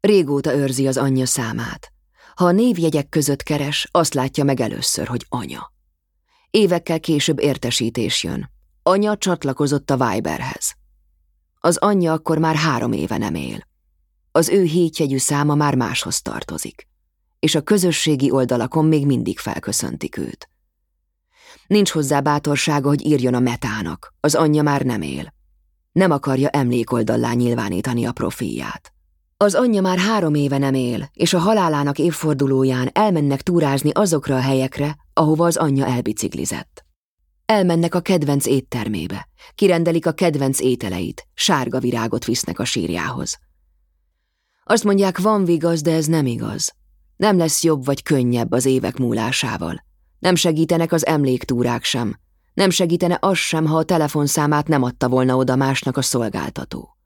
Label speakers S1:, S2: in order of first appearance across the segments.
S1: Régóta őrzi az anyja számát. Ha a névjegyek között keres, azt látja meg először, hogy anya. Évekkel később értesítés jön. Anya csatlakozott a Viberhez. Az anyja akkor már három éve nem él. Az ő hétjegyű száma már máshoz tartozik, és a közösségi oldalakon még mindig felköszöntik őt. Nincs hozzá bátorsága, hogy írjon a metának, az anyja már nem él. Nem akarja emlékoldallá nyilvánítani a profilját. Az anyja már három éve nem él, és a halálának évfordulóján elmennek túrázni azokra a helyekre, ahova az anyja elbiciklizett. Elmennek a kedvenc éttermébe, kirendelik a kedvenc ételeit, sárga virágot visznek a sírjához. Azt mondják, van vigaz, de ez nem igaz. Nem lesz jobb vagy könnyebb az évek múlásával. Nem segítenek az emléktúrák sem. Nem segítene az sem, ha a telefonszámát nem adta volna oda másnak a szolgáltató.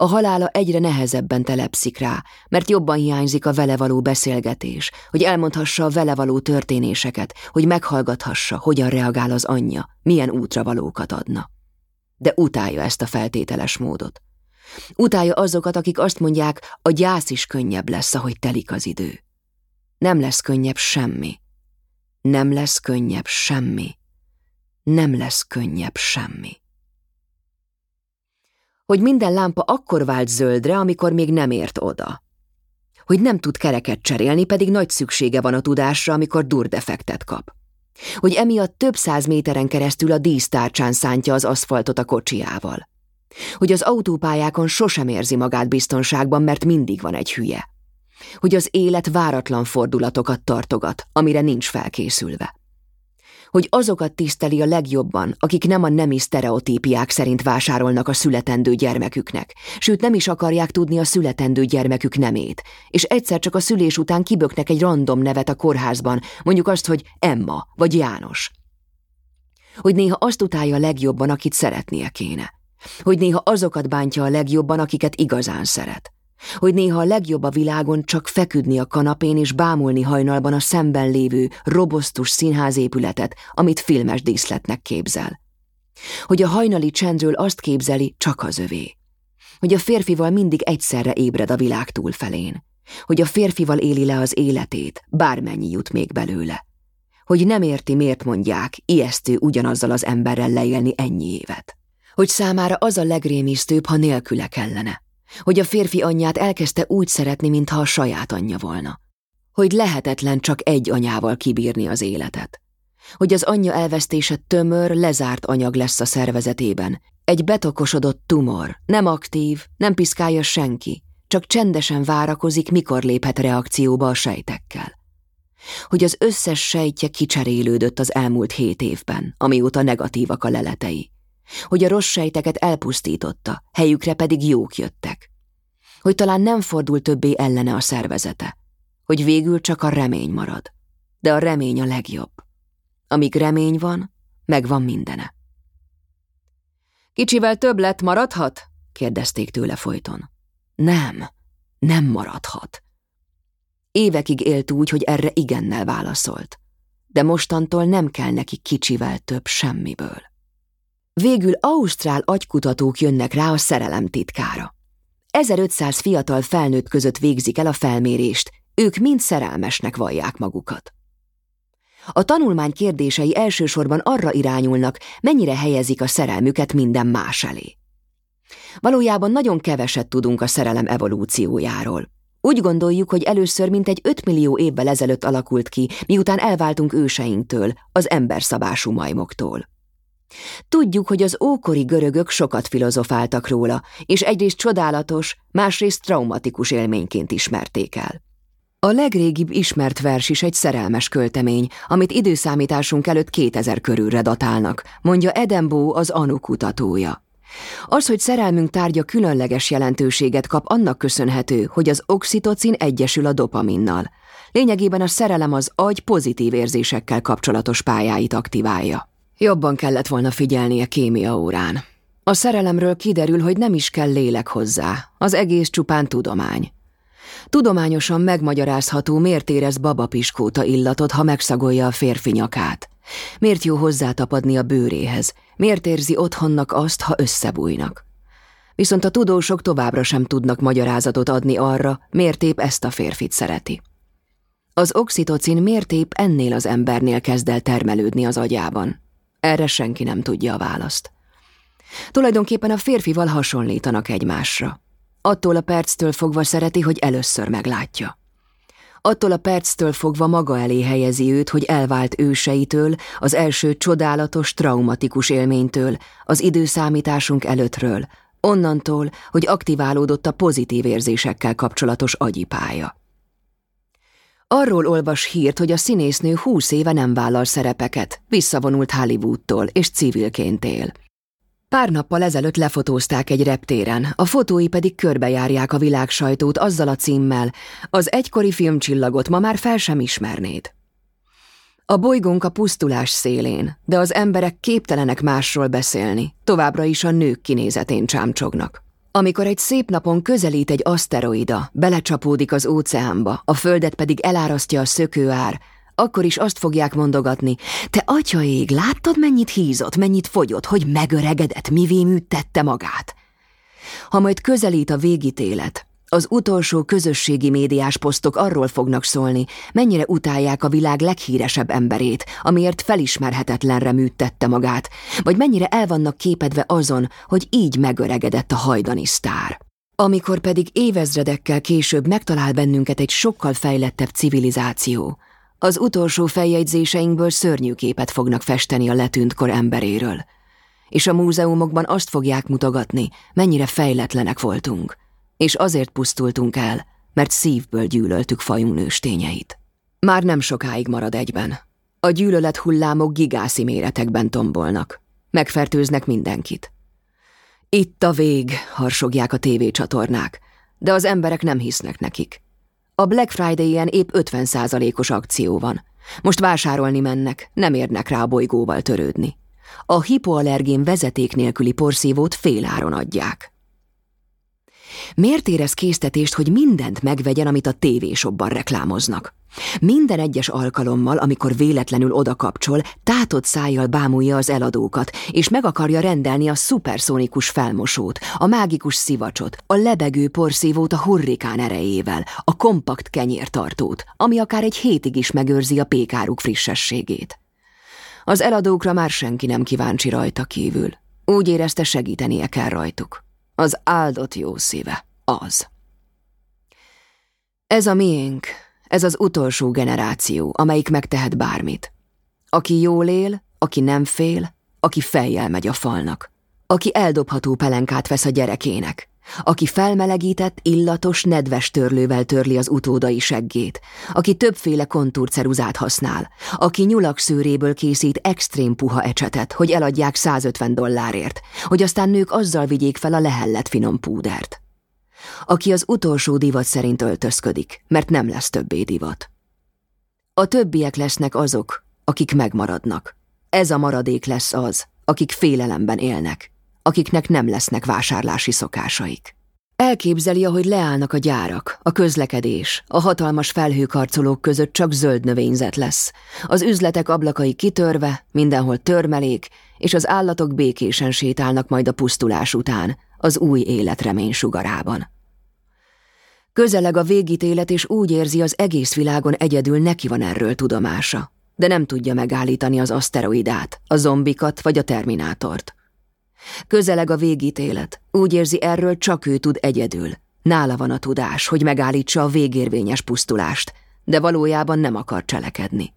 S1: A halála egyre nehezebben telepszik rá, mert jobban hiányzik a vele való beszélgetés, hogy elmondhassa a vele való történéseket, hogy meghallgathassa, hogyan reagál az anyja, milyen útra valókat adna. De utálja ezt a feltételes módot. Utálja azokat, akik azt mondják, a gyász is könnyebb lesz, ahogy telik az idő. Nem lesz könnyebb semmi. Nem lesz könnyebb semmi. Nem lesz könnyebb semmi hogy minden lámpa akkor vált zöldre, amikor még nem ért oda. Hogy nem tud kereket cserélni, pedig nagy szüksége van a tudásra, amikor durdefektet kap. Hogy emiatt több száz méteren keresztül a dísztárcsán szántja az aszfaltot a kocsiával. Hogy az autópályákon sosem érzi magát biztonságban, mert mindig van egy hülye. Hogy az élet váratlan fordulatokat tartogat, amire nincs felkészülve hogy azokat tiszteli a legjobban, akik nem a nemi sztereotípiák szerint vásárolnak a születendő gyermeküknek, sőt nem is akarják tudni a születendő gyermekük nemét, és egyszer csak a szülés után kiböknek egy random nevet a kórházban, mondjuk azt, hogy Emma vagy János. Hogy néha azt utálja a legjobban, akit szeretnie kéne. Hogy néha azokat bántja a legjobban, akiket igazán szeret hogy néha a legjobb a világon csak feküdni a kanapén és bámulni hajnalban a szemben lévő, robosztus színházépületet, amit filmes díszletnek képzel. Hogy a hajnali csendről azt képzeli, csak az övé. Hogy a férfival mindig egyszerre ébred a világ túlfelén. Hogy a férfival éli le az életét, bármennyi jut még belőle. Hogy nem érti, miért mondják, ijesztő ugyanazzal az emberrel leélni ennyi évet. Hogy számára az a legrémisztőbb, ha nélküle kellene hogy a férfi anyját elkezdte úgy szeretni, mintha a saját anyja volna. Hogy lehetetlen csak egy anyával kibírni az életet. Hogy az anyja elvesztése tömör, lezárt anyag lesz a szervezetében. Egy betokosodott tumor, nem aktív, nem piszkálja senki, csak csendesen várakozik, mikor léphet reakcióba a sejtekkel. Hogy az összes sejtje kicserélődött az elmúlt hét évben, amióta negatívak a leletei hogy a rossz sejteket elpusztította, helyükre pedig jók jöttek. Hogy talán nem fordul többé ellene a szervezete, hogy végül csak a remény marad. De a remény a legjobb. Amíg remény van, megvan mindene. Kicsivel több lett maradhat? kérdezték tőle folyton. Nem, nem maradhat. Évekig élt úgy, hogy erre igennel válaszolt. De mostantól nem kell neki kicsivel több semmiből. Végül ausztrál agykutatók jönnek rá a szerelem titkára. 1500 fiatal felnőtt között végzik el a felmérést, ők mind szerelmesnek vallják magukat. A tanulmány kérdései elsősorban arra irányulnak, mennyire helyezik a szerelmüket minden más elé. Valójában nagyon keveset tudunk a szerelem evolúciójáról. Úgy gondoljuk, hogy először mintegy 5 millió évvel ezelőtt alakult ki, miután elváltunk őseinktől, az emberszabású majmoktól. Tudjuk, hogy az ókori görögök sokat filozofáltak róla, és egyrészt csodálatos, másrészt traumatikus élményként ismerték el. A legrégibb ismert vers is egy szerelmes költemény, amit időszámításunk előtt 2000 körülre datálnak, mondja Edembo az Anu kutatója. Az, hogy szerelmünk tárgya különleges jelentőséget kap, annak köszönhető, hogy az oxitocin egyesül a dopaminnal. Lényegében a szerelem az agy pozitív érzésekkel kapcsolatos pályáit aktiválja. Jobban kellett volna figyelnie kémia órán. A szerelemről kiderül, hogy nem is kell lélek hozzá, az egész csupán tudomány. Tudományosan megmagyarázható, miért érez babapiskóta illatot, ha megszagolja a férfi nyakát. Miért jó hozzátapadni a bőréhez, miért érzi otthonnak azt, ha összebújnak. viszont a tudósok továbbra sem tudnak magyarázatot adni arra, miért épp ezt a férfit szereti. Az oxitocin miért épp ennél az embernél kezd el termelődni az agyában? Erre senki nem tudja a választ. Tulajdonképpen a férfival hasonlítanak egymásra. Attól a perctől fogva szereti, hogy először meglátja. Attól a perctől fogva maga elé helyezi őt, hogy elvált őseitől, az első csodálatos, traumatikus élménytől, az időszámításunk előttről, onnantól, hogy aktiválódott a pozitív érzésekkel kapcsolatos agyipája. Arról olvas hírt, hogy a színésznő húsz éve nem vállal szerepeket, visszavonult Hollywoodtól és civilként él. Pár nappal ezelőtt lefotózták egy reptéren, a fotói pedig körbejárják a világsajtót azzal a címmel, az egykori filmcsillagot ma már fel sem ismernéd. A bolygónk a pusztulás szélén, de az emberek képtelenek másról beszélni, továbbra is a nők kinézetén csámcsognak. Amikor egy szép napon közelít egy aszteroida, belecsapódik az óceánba, a földet pedig elárasztja a szökőár, akkor is azt fogják mondogatni, te atyaég, láttad mennyit hízott, mennyit fogyott, hogy megöregedett, mivé műtette magát? Ha majd közelít a végítélet, az utolsó közösségi médiás posztok arról fognak szólni, mennyire utálják a világ leghíresebb emberét, amiért felismerhetetlenre műtette magát, vagy mennyire el vannak képedve azon, hogy így megöregedett a hajdani sztár. Amikor pedig évezredekkel később megtalál bennünket egy sokkal fejlettebb civilizáció, az utolsó feljegyzéseinkből szörnyű képet fognak festeni a letűnt kor emberéről. És a múzeumokban azt fogják mutogatni, mennyire fejletlenek voltunk. És azért pusztultunk el, mert szívből gyűlöltük fajunk nőstényeit. Már nem sokáig marad egyben. A gyűlölet hullámok gigászi méretekben tombolnak. Megfertőznek mindenkit. Itt a vég, harsogják a tévécsatornák, de az emberek nem hisznek nekik. A Black Friday-en épp 50%-os akció van. Most vásárolni mennek, nem érnek rá a bolygóval törődni. A hipoallergén vezeték nélküli porszívót féláron adják. Miért érez késztetést, hogy mindent megvegyen, amit a tévésokban reklámoznak? Minden egyes alkalommal, amikor véletlenül oda kapcsol, tátott szájjal bámulja az eladókat, és meg akarja rendelni a szuperszónikus felmosót, a mágikus szivacsot, a lebegő porszívót a hurrikán erejével, a kompakt kenyértartót, ami akár egy hétig is megőrzi a pékáruk frissességét. Az eladókra már senki nem kíváncsi rajta kívül. Úgy érezte segítenie kell rajtuk. Az áldott jó szíve, az. Ez a miénk, ez az utolsó generáció, amelyik megtehet bármit. Aki jól él, aki nem fél, aki fejjel megy a falnak. Aki eldobható pelenkát vesz a gyerekének. Aki felmelegített, illatos, nedves törlővel törli az utódai seggét. Aki többféle kontúrceruzát használ. Aki nyulak szőréből készít extrém puha ecsetet, hogy eladják 150 dollárért, hogy aztán nők azzal vigyék fel a lehellett finom púdert aki az utolsó divat szerint öltözködik, mert nem lesz többé divat. A többiek lesznek azok, akik megmaradnak. Ez a maradék lesz az, akik félelemben élnek, akiknek nem lesznek vásárlási szokásaik. Elképzeli, ahogy leállnak a gyárak, a közlekedés, a hatalmas felhőkarcolók között csak zöld növényzet lesz, az üzletek ablakai kitörve, mindenhol törmelék, és az állatok békésen sétálnak majd a pusztulás után, az új életremény sugarában. Közeleg a végítélet, és úgy érzi, az egész világon egyedül neki van erről tudomása, de nem tudja megállítani az aszteroidát, a zombikat vagy a terminátort. Közeleg a végítélet, úgy érzi erről csak ő tud egyedül. Nála van a tudás, hogy megállítsa a végérvényes pusztulást, de valójában nem akar cselekedni.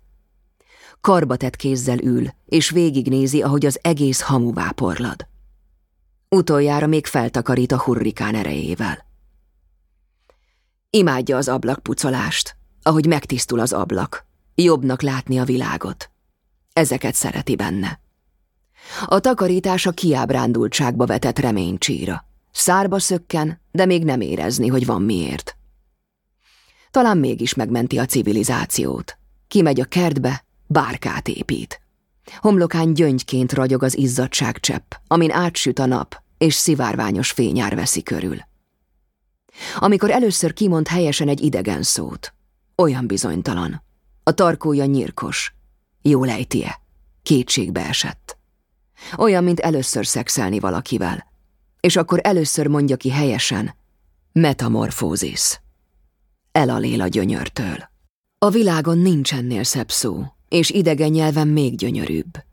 S1: Karbatett kézzel ül, és végignézi, ahogy az egész hamuvá porlad. Utoljára még feltakarít a hurrikán erejével. Imádja az ablakpucolást, ahogy megtisztul az ablak. Jobbnak látni a világot. Ezeket szereti benne. A takarítás a kiábrándultságba vetett reménycsíra. Szárba szökken, de még nem érezni, hogy van miért. Talán mégis megmenti a civilizációt. Kimegy a kertbe, bárkát épít. Homlokán gyöngyként ragyog az izzadságcsepp, amin átsüt a nap, és szivárványos fényár veszi körül. Amikor először kimond helyesen egy idegen szót, olyan bizonytalan. A tarkója nyírkos. Jól ejtie. Kétségbe esett. Olyan, mint először szexelni valakivel. és akkor először mondja ki helyesen, metamorfózis. Elalél a gyönyörtől. A világon nincs ennél szebb szó, és idegen nyelven még gyönyörűbb.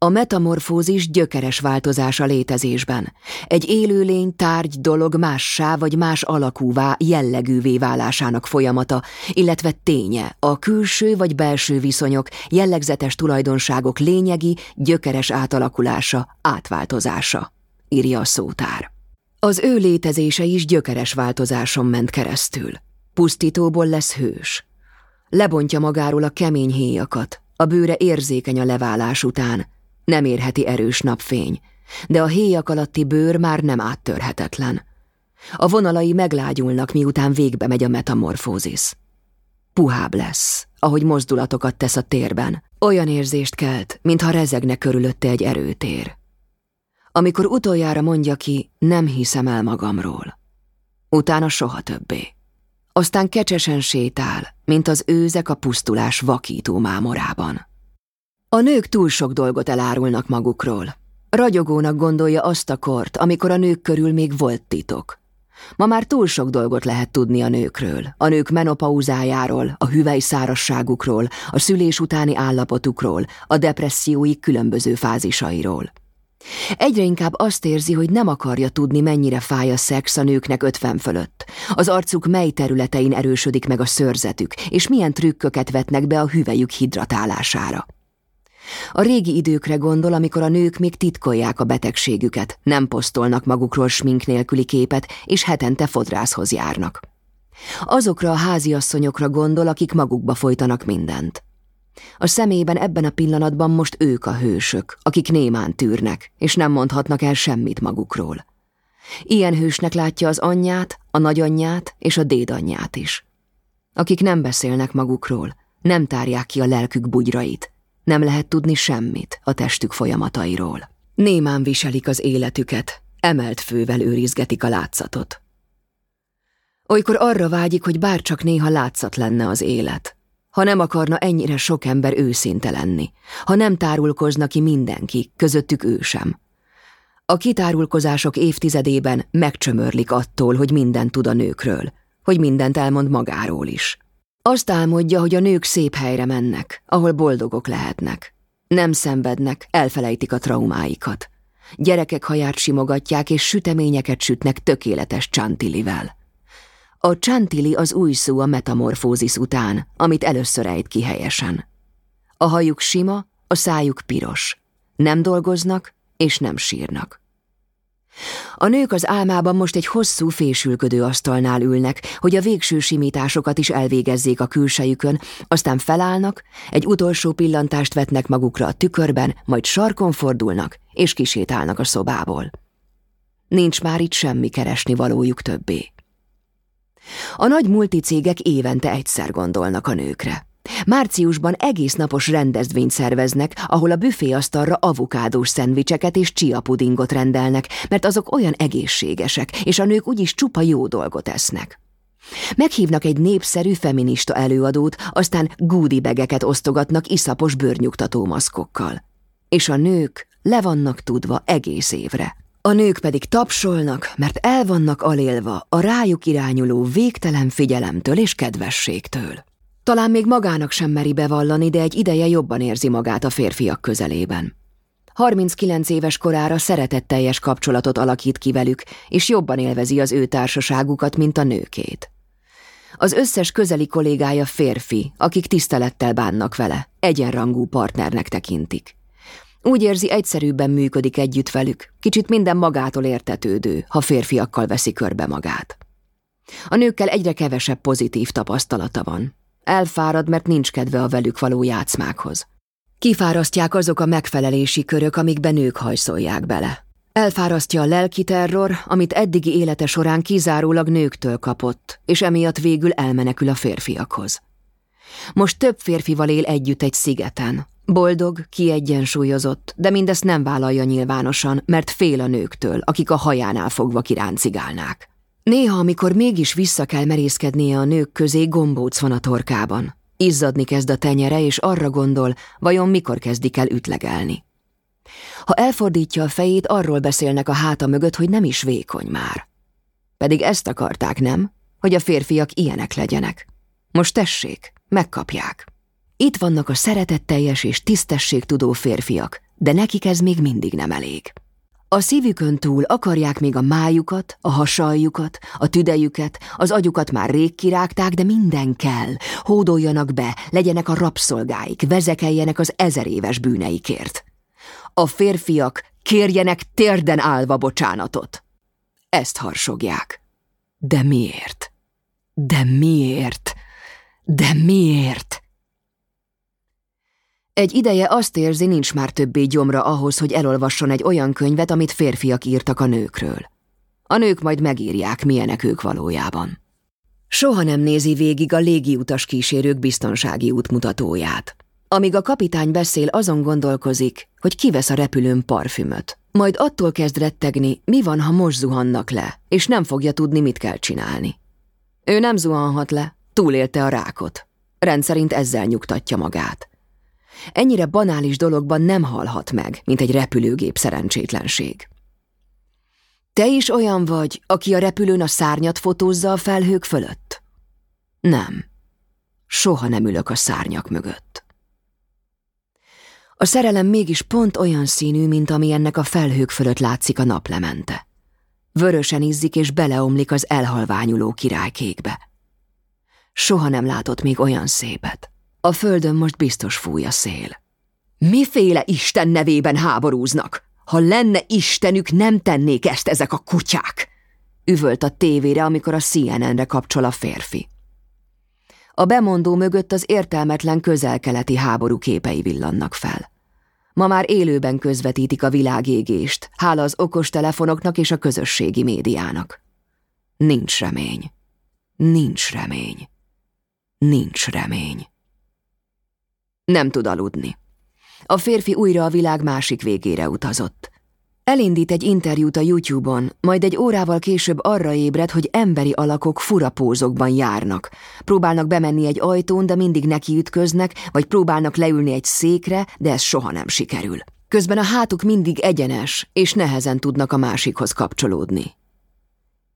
S1: A metamorfózis gyökeres változás a létezésben. Egy élőlény, tárgy, dolog mássá vagy más alakúvá, jellegűvé válásának folyamata, illetve ténye, a külső vagy belső viszonyok, jellegzetes tulajdonságok lényegi, gyökeres átalakulása, átváltozása, írja a szótár. Az ő létezése is gyökeres változáson ment keresztül. Pusztítóból lesz hős. Lebontja magáról a kemény héjakat, a bőre érzékeny a leválás után, nem érheti erős napfény, de a héjak alatti bőr már nem áttörhetetlen. A vonalai meglágyulnak, miután végbe megy a metamorfózis. Puhább lesz, ahogy mozdulatokat tesz a térben. Olyan érzést kelt, mintha rezegne körülötte egy erőtér. Amikor utoljára mondja ki, nem hiszem el magamról. Utána soha többé. Aztán kecsesen sétál, mint az őzek a pusztulás vakító mámorában. A nők túl sok dolgot elárulnak magukról. Ragyogónak gondolja azt a kort, amikor a nők körül még volt titok. Ma már túl sok dolgot lehet tudni a nőkről, a nők menopauzájáról, a hüvely szárasságukról, a szülés utáni állapotukról, a depressziói különböző fázisairól. Egyre inkább azt érzi, hogy nem akarja tudni, mennyire fáj a szex a nőknek ötven fölött. Az arcuk mely területein erősödik meg a szörzetük, és milyen trükköket vetnek be a hüvelyük hidratálására. A régi időkre gondol, amikor a nők még titkolják a betegségüket, nem posztolnak magukról smink nélküli képet, és hetente fodrászhoz járnak. Azokra a háziasszonyokra gondol, akik magukba folytanak mindent. A szemében ebben a pillanatban most ők a hősök, akik némán tűrnek, és nem mondhatnak el semmit magukról. Ilyen hősnek látja az anyját, a nagyanyját és a dédanyját is. Akik nem beszélnek magukról, nem tárják ki a lelkük bugyrait, nem lehet tudni semmit a testük folyamatairól. Némán viselik az életüket, emelt fővel őrizgetik a látszatot. Olykor arra vágyik, hogy bárcsak néha látszat lenne az élet, ha nem akarna ennyire sok ember őszinte lenni, ha nem tárulkozna ki mindenki, közöttük ő sem. A kitárulkozások évtizedében megcsömörlik attól, hogy mindent tud a nőkről, hogy mindent elmond magáról is. Azt álmodja, hogy a nők szép helyre mennek, ahol boldogok lehetnek. Nem szenvednek, elfelejtik a traumáikat. Gyerekek haját simogatják és süteményeket sütnek tökéletes csantilivel. A csantili az új szó a metamorfózis után, amit először ejt ki helyesen. A hajuk sima, a szájuk piros. Nem dolgoznak és nem sírnak. A nők az álmában most egy hosszú fésülködő asztalnál ülnek, hogy a végső simításokat is elvégezzék a külsejükön, aztán felállnak, egy utolsó pillantást vetnek magukra a tükörben, majd sarkon fordulnak, és kisétálnak a szobából. Nincs már itt semmi keresni valójuk többé. A nagy multicégek évente egyszer gondolnak a nőkre. Márciusban egész napos rendezvényt szerveznek, ahol a büféasztalra avokádós szendvicseket és csiapudingot rendelnek, mert azok olyan egészségesek, és a nők úgyis csupa jó dolgot esznek. Meghívnak egy népszerű feminista előadót, aztán gúdibegeket osztogatnak iszapos bőrnyugtató maszkokkal. És a nők le vannak tudva egész évre. A nők pedig tapsolnak, mert el vannak alélva a rájuk irányuló végtelen figyelemtől és kedvességtől. Talán még magának sem meri bevallani, de egy ideje jobban érzi magát a férfiak közelében. 39 éves korára szeretetteljes kapcsolatot alakít ki velük, és jobban élvezi az ő társaságukat, mint a nőkét. Az összes közeli kollégája férfi, akik tisztelettel bánnak vele, egyenrangú partnernek tekintik. Úgy érzi, egyszerűbben működik együtt velük, kicsit minden magától értetődő, ha férfiakkal veszi körbe magát. A nőkkel egyre kevesebb pozitív tapasztalata van, Elfárad, mert nincs kedve a velük való játszmákhoz. Kifárasztják azok a megfelelési körök, amikben nők hajszolják bele. Elfárasztja a lelki terror, amit eddigi élete során kizárólag nőktől kapott, és emiatt végül elmenekül a férfiakhoz. Most több férfival él együtt egy szigeten. Boldog, kiegyensúlyozott, de mindezt nem vállalja nyilvánosan, mert fél a nőktől, akik a hajánál fogva kiráncigálnák. Néha, amikor mégis vissza kell merészkednie a nők közé, gombóc van a torkában. Izzadni kezd a tenyere, és arra gondol, vajon mikor kezdik el ütlegelni. Ha elfordítja a fejét, arról beszélnek a háta mögött, hogy nem is vékony már. Pedig ezt akarták, nem? Hogy a férfiak ilyenek legyenek. Most tessék, megkapják. Itt vannak a szeretetteljes és tisztességtudó férfiak, de nekik ez még mindig nem elég. A szívükön túl akarják még a májukat, a hasaljukat, a tüdejüket, az agyukat már rég kirágták, de minden kell. Hódoljanak be, legyenek a rabszolgáik, vezekeljenek az ezer éves bűneikért. A férfiak kérjenek térden állva bocsánatot. Ezt harsogják. De miért? De miért? De miért? Egy ideje azt érzi, nincs már többé gyomra ahhoz, hogy elolvasson egy olyan könyvet, amit férfiak írtak a nőkről. A nők majd megírják, milyenek ők valójában. Soha nem nézi végig a légiutas kísérők biztonsági útmutatóját. Amíg a kapitány beszél, azon gondolkozik, hogy kivesz a repülőn parfümöt. Majd attól kezd rettegni, mi van, ha most zuhannak le, és nem fogja tudni, mit kell csinálni. Ő nem zuhanhat le, túlélte a rákot. Rendszerint ezzel nyugtatja magát. Ennyire banális dologban nem halhat meg, mint egy repülőgép szerencsétlenség. Te is olyan vagy, aki a repülőn a szárnyat fotózza a felhők fölött? Nem. Soha nem ülök a szárnyak mögött. A szerelem mégis pont olyan színű, mint ami ennek a felhők fölött látszik a naplemente. Vörösen izzik és beleomlik az elhalványuló királykékbe. Soha nem látott még olyan szépet. A földön most biztos fúj a szél. Miféle Isten nevében háborúznak? Ha lenne Istenük, nem tennék ezt ezek a kutyák! Üvölt a tévére, amikor a CNN-re kapcsol a férfi. A bemondó mögött az értelmetlen közelkeleti háború képei villannak fel. Ma már élőben közvetítik a világégést, hála az okos telefonoknak és a közösségi médiának. Nincs remény. Nincs remény. Nincs remény. Nem tud aludni. A férfi újra a világ másik végére utazott. Elindít egy interjút a YouTube-on, majd egy órával később arra ébred, hogy emberi alakok furapózokban járnak. Próbálnak bemenni egy ajtón, de mindig nekiütköznek, vagy próbálnak leülni egy székre, de ez soha nem sikerül. Közben a hátuk mindig egyenes, és nehezen tudnak a másikhoz kapcsolódni.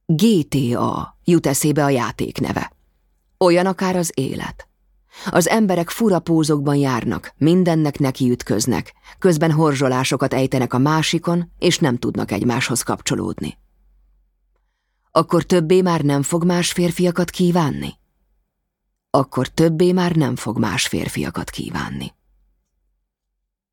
S1: GTA jut eszébe a játék neve. Olyan akár az élet. Az emberek fura pózokban járnak, mindennek nekiütköznek, közben horzsolásokat ejtenek a másikon, és nem tudnak egymáshoz kapcsolódni. Akkor többé már nem fog más férfiakat kívánni? Akkor többé már nem fog más férfiakat kívánni.